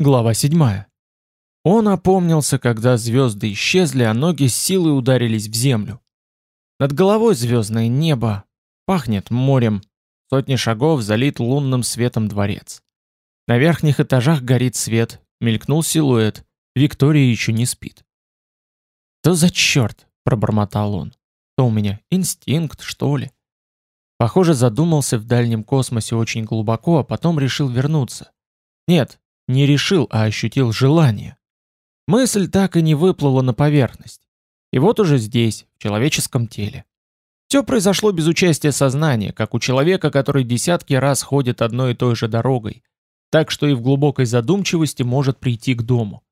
Глава 7. Он опомнился, когда звезды исчезли, а ноги с силой ударились в землю. Над головой звездное небо, пахнет морем, сотни шагов залит лунным светом дворец. На верхних этажах горит свет, мелькнул силуэт, Виктория еще не спит. «Что за черт?» – пробормотал он. «Что у меня, инстинкт, что ли?» Похоже, задумался в дальнем космосе очень глубоко, а потом решил вернуться. Нет, не решил, а ощутил желание. Мысль так и не выплыла на поверхность. И вот уже здесь, в человеческом теле. Все произошло без участия сознания, как у человека, который десятки раз ходит одной и той же дорогой, так что и в глубокой задумчивости может прийти к дому.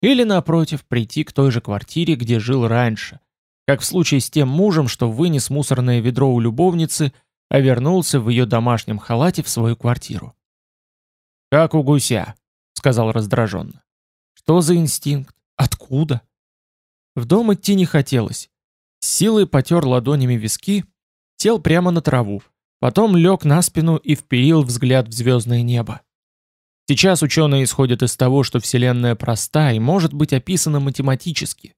Или, напротив, прийти к той же квартире, где жил раньше, как в случае с тем мужем, что вынес мусорное ведро у любовницы, а вернулся в ее домашнем халате в свою квартиру. «Как у гуся», сказал раздраженно. Что за инстинкт? Откуда? В дом идти не хотелось. С силой потер ладонями виски, сел прямо на траву, потом лег на спину и вперил взгляд в звездное небо. Сейчас ученые исходят из того, что Вселенная проста и может быть описана математически.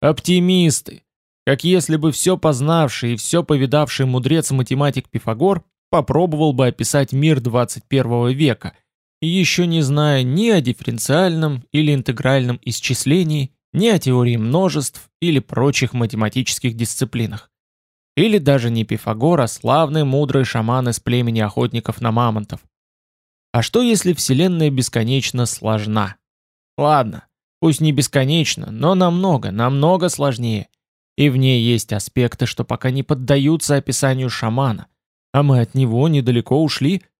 Оптимисты! Как если бы все познавший и все повидавший мудрец-математик Пифагор попробовал бы описать мир 21 века еще не зная ни о дифференциальном или интегральном исчислении, ни о теории множеств или прочих математических дисциплинах. Или даже не Пифагор, а славный мудрый шаман из племени охотников на мамонтов. А что если Вселенная бесконечно сложна? Ладно, пусть не бесконечно, но намного, намного сложнее. И в ней есть аспекты, что пока не поддаются описанию шамана, а мы от него недалеко ушли –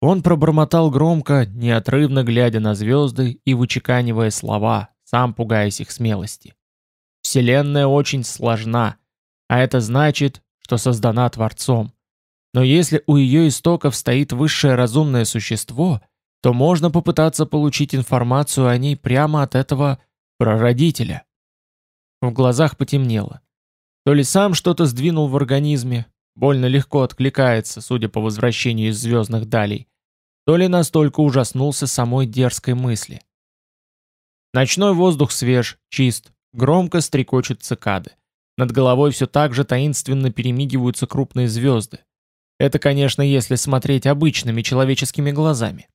он пробормотал громко, неотрывно глядя на звезды и вычеканивая слова, сам пугаясь их смелости. Вселенная очень сложна, а это значит, что создана Творцом. Но если у ее истоков стоит высшее разумное существо, то можно попытаться получить информацию о ней прямо от этого прародителя. В глазах потемнело. То ли сам что-то сдвинул в организме, больно легко откликается, судя по возвращению из звездных далей, то ли настолько ужаснулся самой дерзкой мысли. Ночной воздух свеж, чист, громко стрекочут цикады. Над головой все так же таинственно перемигиваются крупные звезды. Это, конечно, если смотреть обычными человеческими глазами.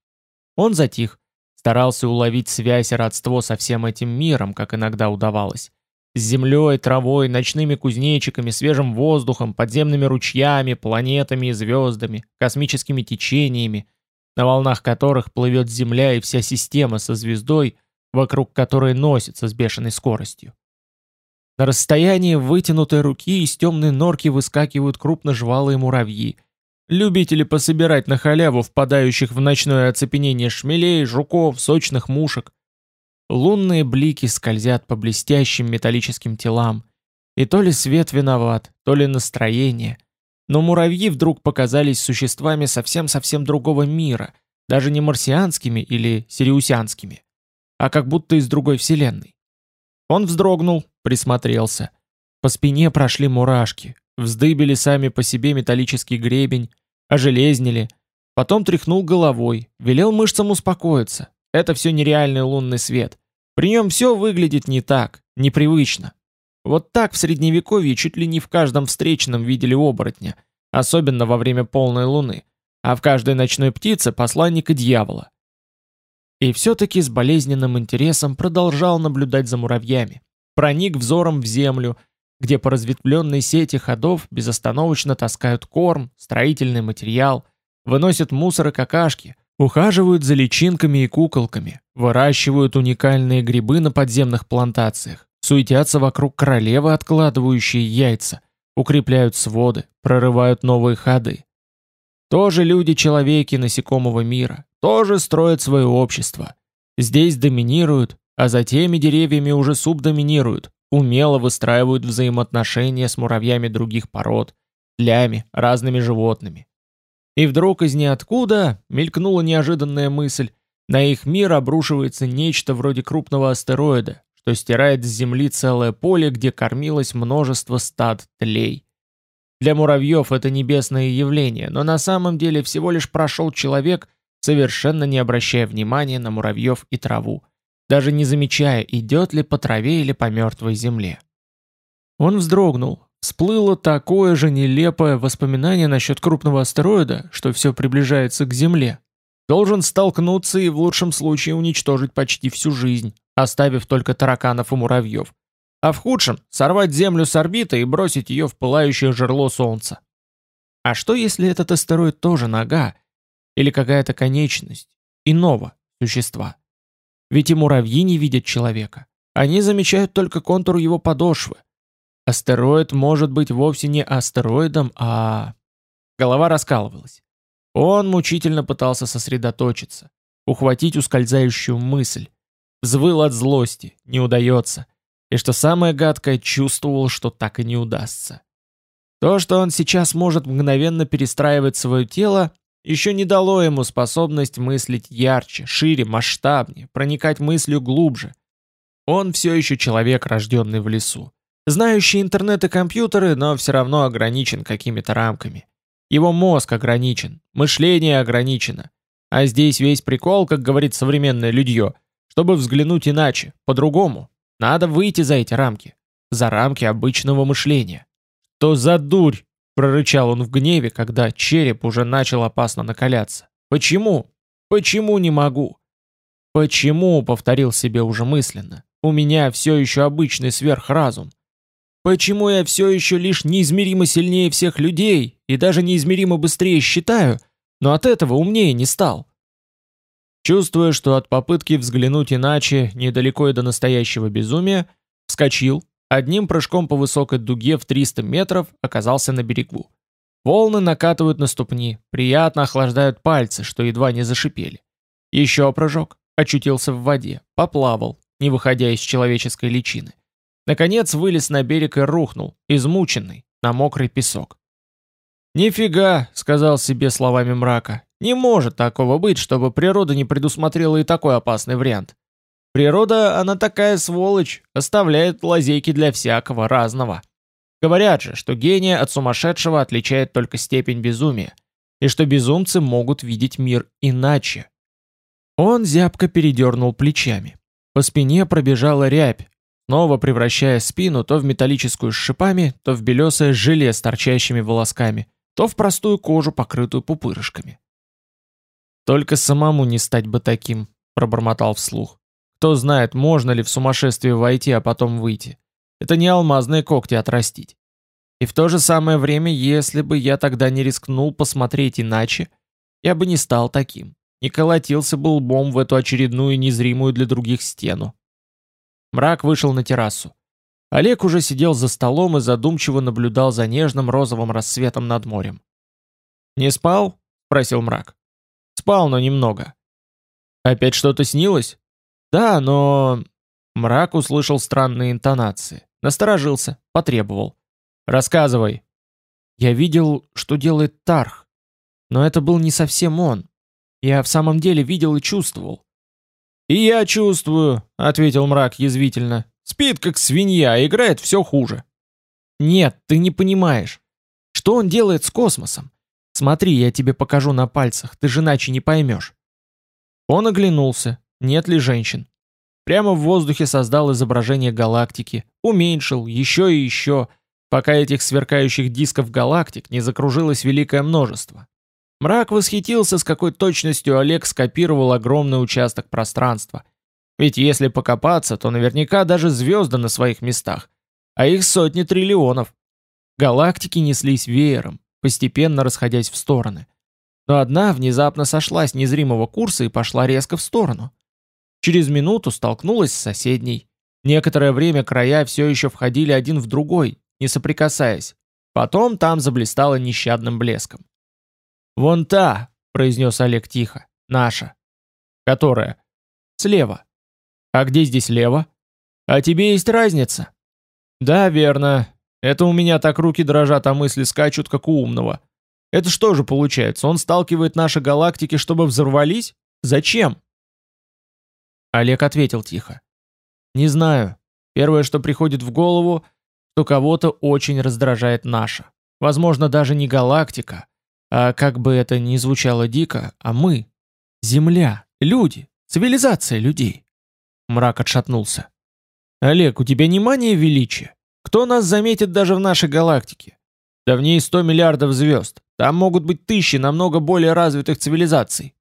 Он затих, старался уловить связь и родство со всем этим миром, как иногда удавалось. С землей, травой, ночными кузнечиками, свежим воздухом, подземными ручьями, планетами и звездами, космическими течениями, на волнах которых плывет Земля и вся система со звездой, вокруг которой носится с бешеной скоростью. На расстоянии вытянутой руки из темной норки выскакивают крупножвалые муравьи, любители пособирать на халяву впадающих в ночное оцепенение шмелей, жуков, сочных мушек. Лунные блики скользят по блестящим металлическим телам, и то ли свет виноват, то ли настроение, но муравьи вдруг показались существами совсем-совсем другого мира, даже не марсианскими или сириусянскими, а как будто из другой вселенной. Он вздрогнул, присмотрелся. По спине прошли мурашки, вздыбили сами по себе металлический гребень, ожелезнили. Потом тряхнул головой, велел мышцам успокоиться. Это все нереальный лунный свет. При нем все выглядит не так, непривычно. Вот так в средневековье чуть ли не в каждом встречном видели оборотня, особенно во время полной луны, а в каждой ночной птице посланника дьявола. И все-таки с болезненным интересом продолжал наблюдать за муравьями. Проник взором в землю, где по разветвленной сети ходов безостановочно таскают корм, строительный материал, выносят мусор и какашки, ухаживают за личинками и куколками, выращивают уникальные грибы на подземных плантациях, суетятся вокруг королевы, откладывающие яйца, укрепляют своды, прорывают новые ходы. Тоже люди-человеки насекомого мира, тоже строят свое общество. Здесь доминируют, а за теми деревьями уже субдоминируют, умело выстраивают взаимоотношения с муравьями других пород, тлями, разными животными. И вдруг из ниоткуда мелькнула неожиданная мысль, на их мир обрушивается нечто вроде крупного астероида, что стирает с земли целое поле, где кормилось множество стад тлей. Для муравьев это небесное явление, но на самом деле всего лишь прошел человек совершенно не обращая внимания на муравьев и траву, даже не замечая, идет ли по траве или по мертвой земле. Он вздрогнул. Всплыло такое же нелепое воспоминание насчет крупного астероида, что все приближается к Земле. Должен столкнуться и в лучшем случае уничтожить почти всю жизнь, оставив только тараканов и муравьев. А в худшем — сорвать Землю с орбиты и бросить ее в пылающее жерло Солнца. А что если этот астероид тоже нога? Или какая-то конечность? Иного существа? Ведь и муравьи не видят человека. Они замечают только контур его подошвы. Астероид может быть вовсе не астероидом, а... Голова раскалывалась. Он мучительно пытался сосредоточиться, ухватить ускользающую мысль. Взвыл от злости, не удается. И что самое гадкое, чувствовал, что так и не удастся. То, что он сейчас может мгновенно перестраивать свое тело, еще не дало ему способность мыслить ярче, шире, масштабнее, проникать мыслью глубже. Он все еще человек, рожденный в лесу. Знающий интернет и компьютеры, но все равно ограничен какими-то рамками. Его мозг ограничен, мышление ограничено. А здесь весь прикол, как говорит современное людье, чтобы взглянуть иначе, по-другому. Надо выйти за эти рамки, за рамки обычного мышления. «Что за дурь?» — прорычал он в гневе, когда череп уже начал опасно накаляться. «Почему? Почему не могу?» «Почему?» — повторил себе уже мысленно. «У меня все еще обычный сверхразум. Почему я все еще лишь неизмеримо сильнее всех людей и даже неизмеримо быстрее считаю, но от этого умнее не стал?» Чувствуя, что от попытки взглянуть иначе недалеко и до настоящего безумия, вскочил, одним прыжком по высокой дуге в 300 метров оказался на берегу. Волны накатывают на ступни, приятно охлаждают пальцы, что едва не зашипели. Еще прыжок, очутился в воде, поплавал, не выходя из человеческой личины. Наконец вылез на берег и рухнул, измученный, на мокрый песок. «Нифига», — сказал себе словами мрака, — «не может такого быть, чтобы природа не предусмотрела и такой опасный вариант. Природа, она такая сволочь, оставляет лазейки для всякого разного. Говорят же, что гения от сумасшедшего отличает только степень безумия, и что безумцы могут видеть мир иначе. Он зябко передернул плечами. По спине пробежала рябь, снова превращая спину то в металлическую с шипами, то в белесое желе с торчащими волосками, то в простую кожу, покрытую пупырышками. «Только самому не стать бы таким», — пробормотал вслух. Кто знает, можно ли в сумасшествие войти, а потом выйти. Это не алмазные когти отрастить. И в то же самое время, если бы я тогда не рискнул посмотреть иначе, я бы не стал таким. Не колотился бы лбом в эту очередную незримую для других стену. Мрак вышел на террасу. Олег уже сидел за столом и задумчиво наблюдал за нежным розовым рассветом над морем. «Не спал?» — спросил мрак. «Спал, но немного». «Опять что-то снилось?» «Да, но...» Мрак услышал странные интонации. Насторожился, потребовал. «Рассказывай». «Я видел, что делает Тарх. Но это был не совсем он. Я в самом деле видел и чувствовал». «И я чувствую», — ответил мрак язвительно. «Спит, как свинья, а играет все хуже». «Нет, ты не понимаешь. Что он делает с космосом? Смотри, я тебе покажу на пальцах, ты же иначе не поймешь». Он оглянулся, нет ли женщин. Прямо в воздухе создал изображение галактики, уменьшил еще и еще, пока этих сверкающих дисков галактик не закружилось великое множество. Мрак восхитился, с какой точностью Олег скопировал огромный участок пространства. Ведь если покопаться, то наверняка даже звезды на своих местах, а их сотни триллионов. Галактики неслись веером, постепенно расходясь в стороны. Но одна внезапно сошла с незримого курса и пошла резко в сторону. Через минуту столкнулась с соседней. Некоторое время края все еще входили один в другой, не соприкасаясь. Потом там заблистало нещадным блеском. «Вон та», — произнес Олег тихо, — «наша». «Которая?» «Слева». «А где здесь лево?» «А тебе есть разница?» «Да, верно. Это у меня так руки дрожат, а мысли скачут, как у умного. Это что же получается, он сталкивает наши галактики, чтобы взорвались? Зачем?» Олег ответил тихо. «Не знаю. Первое, что приходит в голову, что кого-то очень раздражает наша. Возможно, даже не галактика, а как бы это ни звучало дико, а мы, Земля, люди, цивилизация людей. Мрак отшатнулся. Олег, у тебя не мания величия? Кто нас заметит даже в нашей галактике? Да в ней 100 миллиардов звезд. Там могут быть тысячи намного более развитых цивилизаций.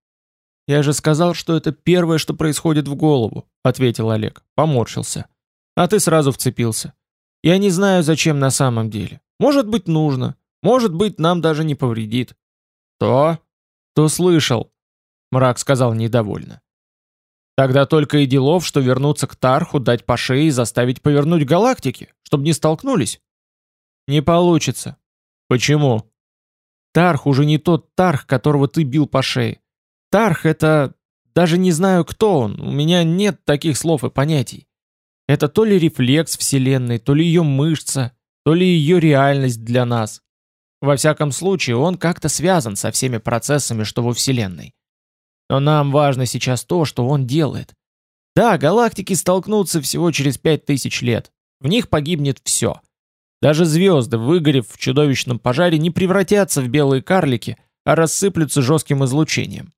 Я же сказал, что это первое, что происходит в голову, ответил Олег, поморщился. А ты сразу вцепился. Я не знаю, зачем на самом деле. Может быть, нужно. Может быть, нам даже не повредит. То? То слышал. Мрак сказал недовольно. Тогда только и делов, что вернуться к Тарху, дать по шее и заставить повернуть галактики, чтобы не столкнулись. Не получится. Почему? Тарх уже не тот Тарх, которого ты бил по шее. Тарх — это... Даже не знаю, кто он, у меня нет таких слов и понятий. Это то ли рефлекс Вселенной, то ли ее мышца, то ли ее реальность для нас. Во всяком случае, он как-то связан со всеми процессами, что во Вселенной. Но нам важно сейчас то, что он делает. Да, галактики столкнутся всего через пять тысяч лет. В них погибнет все. Даже звезды, выгорев в чудовищном пожаре, не превратятся в белые карлики, а рассыплются жестким излучением.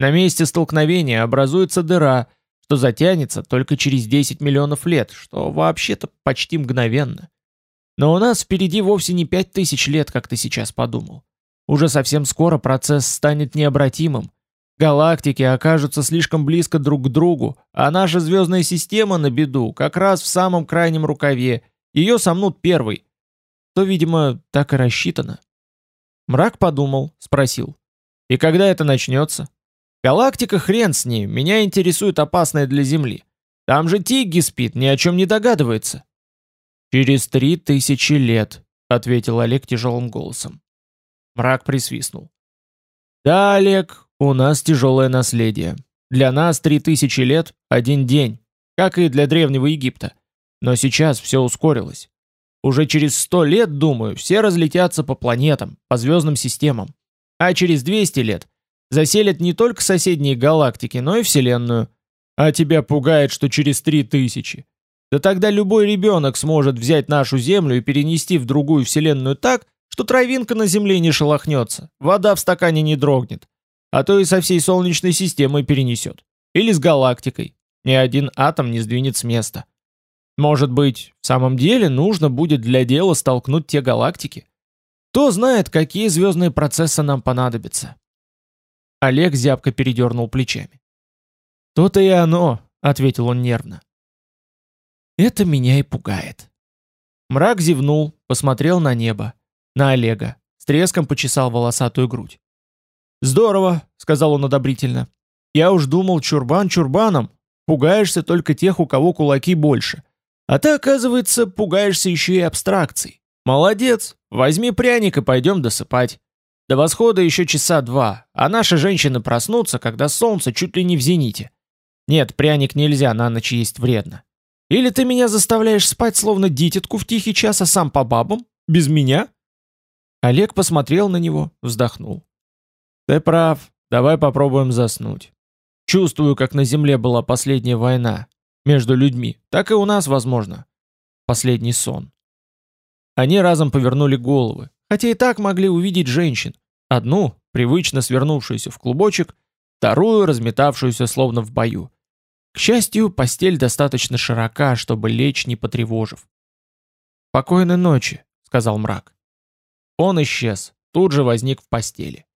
На месте столкновения образуется дыра, что затянется только через 10 миллионов лет, что вообще-то почти мгновенно. Но у нас впереди вовсе не 5000 лет, как ты сейчас подумал. Уже совсем скоро процесс станет необратимым. Галактики окажутся слишком близко друг к другу, а наша звездная система на беду как раз в самом крайнем рукаве. Ее сомнут первый. То, видимо, так и рассчитано. Мрак подумал, спросил. И когда это начнется? Галактика хрен с ней, меня интересует опасная для Земли. Там же Тигги спит, ни о чем не догадывается. Через три тысячи лет, ответил Олег тяжелым голосом. Мрак присвистнул. Да, Олег, у нас тяжелое наследие. Для нас три тысячи лет – один день, как и для Древнего Египта. Но сейчас все ускорилось. Уже через сто лет, думаю, все разлетятся по планетам, по звездным системам. А через 200 лет заселят не только соседние галактики, но и Вселенную. А тебя пугает, что через три тысячи. Да тогда любой ребенок сможет взять нашу Землю и перенести в другую Вселенную так, что травинка на Земле не шелохнется, вода в стакане не дрогнет, а то и со всей Солнечной системой перенесет. Или с галактикой. Ни один атом не сдвинет с места. Может быть, в самом деле нужно будет для дела столкнуть те галактики? Кто знает, какие звездные процессы нам понадобятся. Олег зябко передернул плечами. «То-то и оно», — ответил он нервно. «Это меня и пугает». Мрак зевнул, посмотрел на небо, на Олега, с треском почесал волосатую грудь. «Здорово», — сказал он одобрительно. «Я уж думал, чурбан чурбаном. Пугаешься только тех, у кого кулаки больше. А ты, оказывается, пугаешься еще и абстракций. Молодец, возьми пряник и пойдем досыпать. До восхода еще часа два, а наши женщины проснутся, когда солнце чуть ли не в зените. Нет, пряник нельзя, на ночь есть вредно. Или ты меня заставляешь спать, словно дитятку в тихий час, а сам по бабам? Без меня?» Олег посмотрел на него, вздохнул. Ты прав, давай попробуем заснуть. Чувствую, как на земле была последняя война. Между людьми. Так и у нас, возможно. Последний сон. Они разом повернули головы, хотя и так могли увидеть женщин. Одну, привычно свернувшуюся в клубочек, вторую, разметавшуюся словно в бою. К счастью, постель достаточно широка, чтобы лечь, не потревожив. «Покойной ночи», — сказал мрак. Он исчез, тут же возник в постели.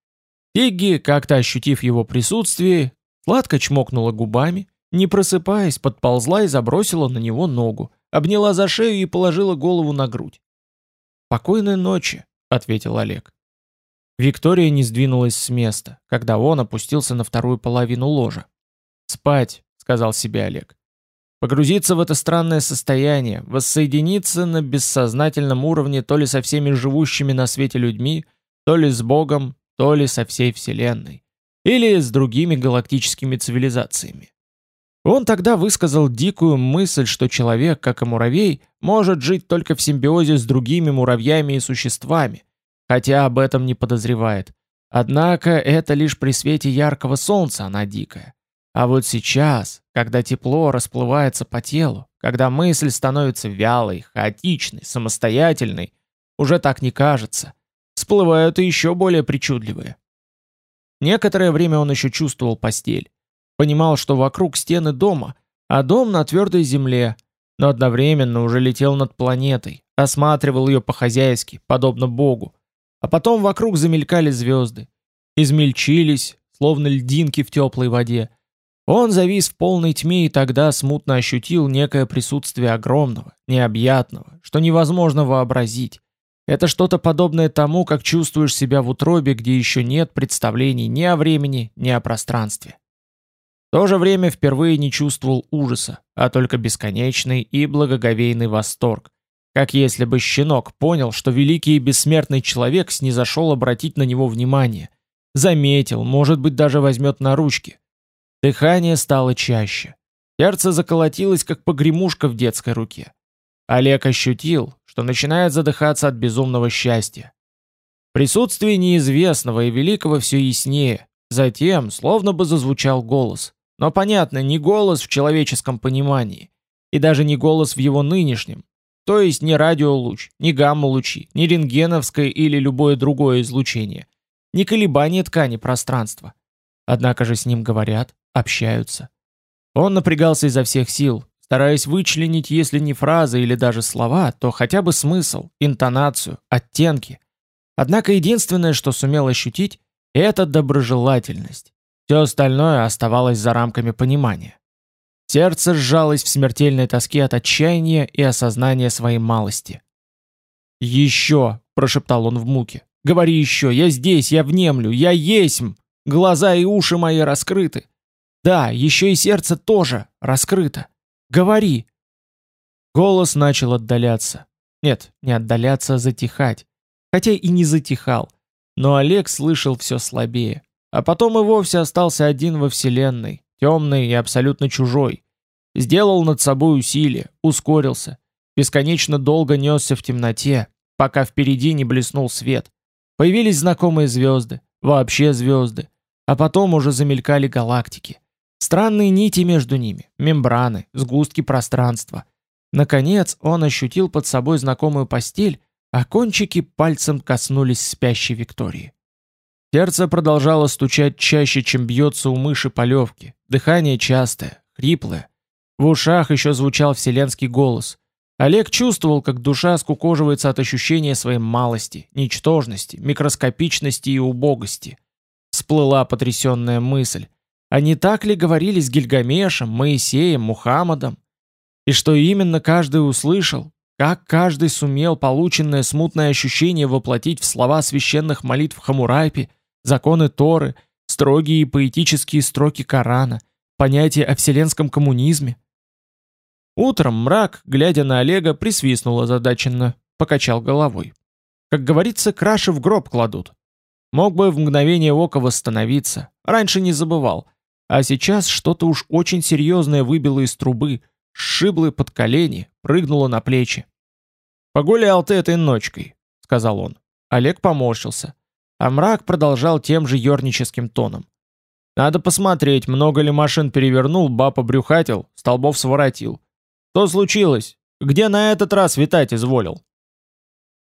Пигги, как-то ощутив его присутствие, сладко чмокнула губами, не просыпаясь, подползла и забросила на него ногу, обняла за шею и положила голову на грудь. «Покойной ночи», — ответил Олег. Виктория не сдвинулась с места, когда он опустился на вторую половину ложа. «Спать», — сказал себе Олег. Погрузиться в это странное состояние, воссоединиться на бессознательном уровне то ли со всеми живущими на свете людьми, то ли с Богом, то ли со всей Вселенной, или с другими галактическими цивилизациями. Он тогда высказал дикую мысль, что человек, как и муравей, может жить только в симбиозе с другими муравьями и существами, хотя об этом не подозревает. Однако это лишь при свете яркого солнца она дикая. А вот сейчас, когда тепло расплывается по телу, когда мысль становится вялой, хаотичной, самостоятельной, уже так не кажется всплывают и еще более причудливые. Некоторое время он еще чувствовал постель. Понимал, что вокруг стены дома, а дом на твердой земле, но одновременно уже летел над планетой, осматривал ее по-хозяйски, подобно Богу. А потом вокруг замелькали звезды. Измельчились, словно льдинки в теплой воде. Он завис в полной тьме и тогда смутно ощутил некое присутствие огромного, необъятного, что невозможно вообразить. Это что-то подобное тому, как чувствуешь себя в утробе, где еще нет представлений ни о времени, ни о пространстве. В то же время впервые не чувствовал ужаса, а только бесконечный и благоговейный восторг, как если бы щенок понял, что великий и бессмертный человек снизошел обратить на него внимание, заметил, может быть, даже возьмет на ручки. Дыхание стало чаще. Сердце заколотилось, как погремушка в детской руке. Олег ощутил, что начинает задыхаться от безумного счастья. Присутствие неизвестного и великого все яснее. Затем, словно бы зазвучал голос. Но понятно, не голос в человеческом понимании. И даже не голос в его нынешнем. То есть не радиолуч, не гамма-лучи, не рентгеновское или любое другое излучение. Не колебание ткани пространства. Однако же с ним говорят, общаются. Он напрягался изо всех сил, стараясь вычленить, если не фразы или даже слова, то хотя бы смысл, интонацию, оттенки. Однако единственное, что сумел ощутить, это доброжелательность. Все остальное оставалось за рамками понимания. Сердце сжалось в смертельной тоске от отчаяния и осознания своей малости. «Еще!» – прошептал он в муке. «Говори еще! Я здесь! Я внемлю! Я есмь! Глаза и уши мои раскрыты! Да, еще и сердце тоже раскрыто! Говори!» Голос начал отдаляться. Нет, не отдаляться, а затихать. Хотя и не затихал. Но Олег слышал все слабее. А потом и вовсе остался один во вселенной, темный и абсолютно чужой. Сделал над собой усилие, ускорился. Бесконечно долго несся в темноте, пока впереди не блеснул свет. Появились знакомые звезды, вообще звезды. А потом уже замелькали галактики. Странные нити между ними, мембраны, сгустки пространства. Наконец он ощутил под собой знакомую постель, а кончики пальцем коснулись спящей Виктории. Сердце продолжало стучать чаще, чем бьется у мыши полевки. Дыхание частое, хриплое. В ушах еще звучал вселенский голос. Олег чувствовал, как душа скукоживается от ощущения своей малости, ничтожности, микроскопичности и убогости. Всплыла потрясенная мысль. А не так ли говорили с Гильгамешем, Моисеем, Мухаммадом? И что именно каждый услышал? Как каждый сумел полученное смутное ощущение воплотить в слова священных молитв Хамурайпи, законы Торы, строгие и поэтические строки Корана, понятие о вселенском коммунизме. Утром мрак, глядя на Олега, присвистнул озадаченно, покачал головой. Как говорится, краши в гроб кладут. Мог бы в мгновение ока восстановиться, раньше не забывал. А сейчас что-то уж очень серьезное выбило из трубы, сшибло под колени, прыгнуло на плечи. «Погулял ты этой ночкой», — сказал он. Олег поморщился. А мрак продолжал тем же ерническим тоном. «Надо посмотреть, много ли машин перевернул, баб обрюхатил, столбов своротил. Что случилось? Где на этот раз витать изволил?»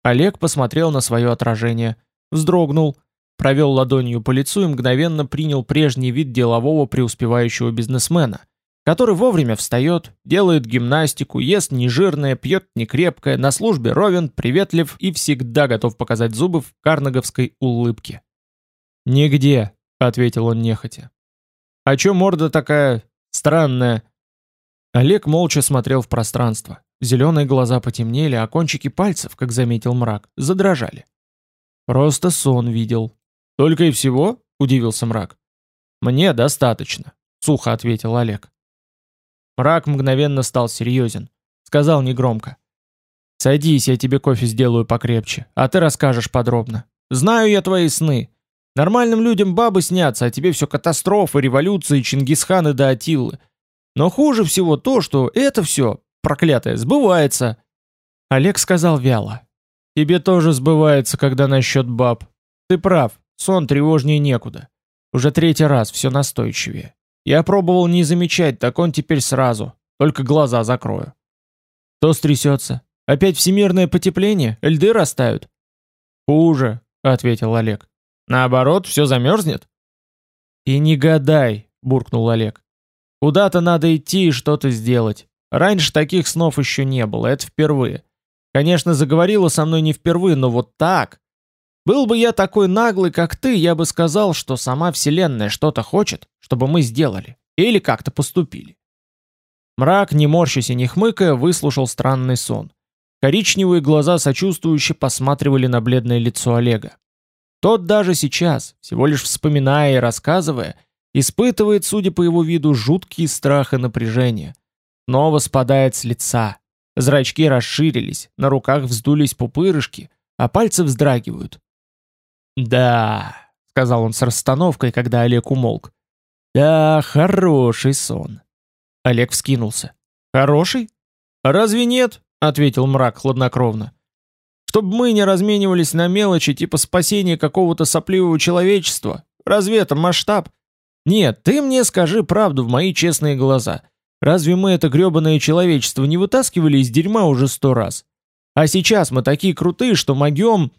Олег посмотрел на свое отражение, вздрогнул, провел ладонью по лицу и мгновенно принял прежний вид делового преуспевающего бизнесмена, который вовремя встает, делает гимнастику, ест нежирное, пьет некрепкое, на службе ровен, приветлив и всегда готов показать зубы в карнаговской улыбке. «Нигде», — ответил он нехотя. «А чё морда такая странная?» Олег молча смотрел в пространство. Зеленые глаза потемнели, а кончики пальцев, как заметил мрак, задрожали. «Просто сон видел». «Только и всего?» — удивился мрак. «Мне достаточно», — сухо ответил Олег. Мрак мгновенно стал серьезен. Сказал негромко. «Садись, я тебе кофе сделаю покрепче, а ты расскажешь подробно. Знаю я твои сны. Нормальным людям бабы снятся, а тебе все катастрофы, революции, Чингисханы да Атиллы. Но хуже всего то, что это все, проклятое, сбывается». Олег сказал вяло. «Тебе тоже сбывается, когда насчет баб. Ты прав, сон тревожнее некуда. Уже третий раз, все настойчивее. Я пробовал не замечать, так он теперь сразу. Только глаза закрою. Что стрясется? Опять всемирное потепление? Льды растают? Хуже, ответил Олег. Наоборот, все замерзнет? И не гадай, буркнул Олег. Куда-то надо идти и что-то сделать. Раньше таких снов еще не было, это впервые. Конечно, заговорила со мной не впервые, но вот так. Был бы я такой наглый, как ты, я бы сказал, что сама Вселенная что-то хочет, чтобы мы сделали. Или как-то поступили. Мрак, не морщась и не хмыкая, выслушал странный сон. Коричневые глаза сочувствующе посматривали на бледное лицо Олега. Тот даже сейчас, всего лишь вспоминая и рассказывая, испытывает, судя по его виду, жуткий страх и напряжение. Снова спадает с лица. Зрачки расширились, на руках вздулись пупырышки, а пальцы вздрагивают. «Да», — сказал он с расстановкой, когда Олег умолк. «Да, хороший сон». Олег вскинулся. «Хороший? Разве нет?» — ответил мрак хладнокровно. «Чтобы мы не разменивались на мелочи типа спасения какого-то сопливого человечества. Разве это масштаб? Нет, ты мне скажи правду в мои честные глаза. Разве мы это гребаное человечество не вытаскивали из дерьма уже сто раз? А сейчас мы такие крутые, что могем...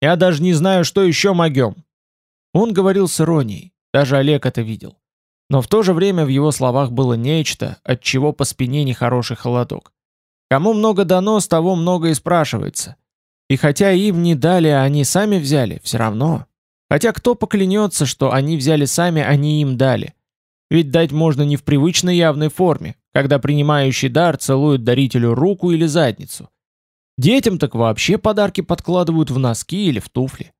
Я даже не знаю, что еще могем». Он говорил с иронией. Даже Олег это видел. Но в то же время в его словах было нечто, от чего по спине нехороший холодок. Кому много дано, с того много и спрашивается. И хотя им не дали, а они сами взяли, все равно. Хотя кто поклянется, что они взяли сами, они им дали. Ведь дать можно не в привычной явной форме, когда принимающий дар целует дарителю руку или задницу. Детям так вообще подарки подкладывают в носки или в туфли.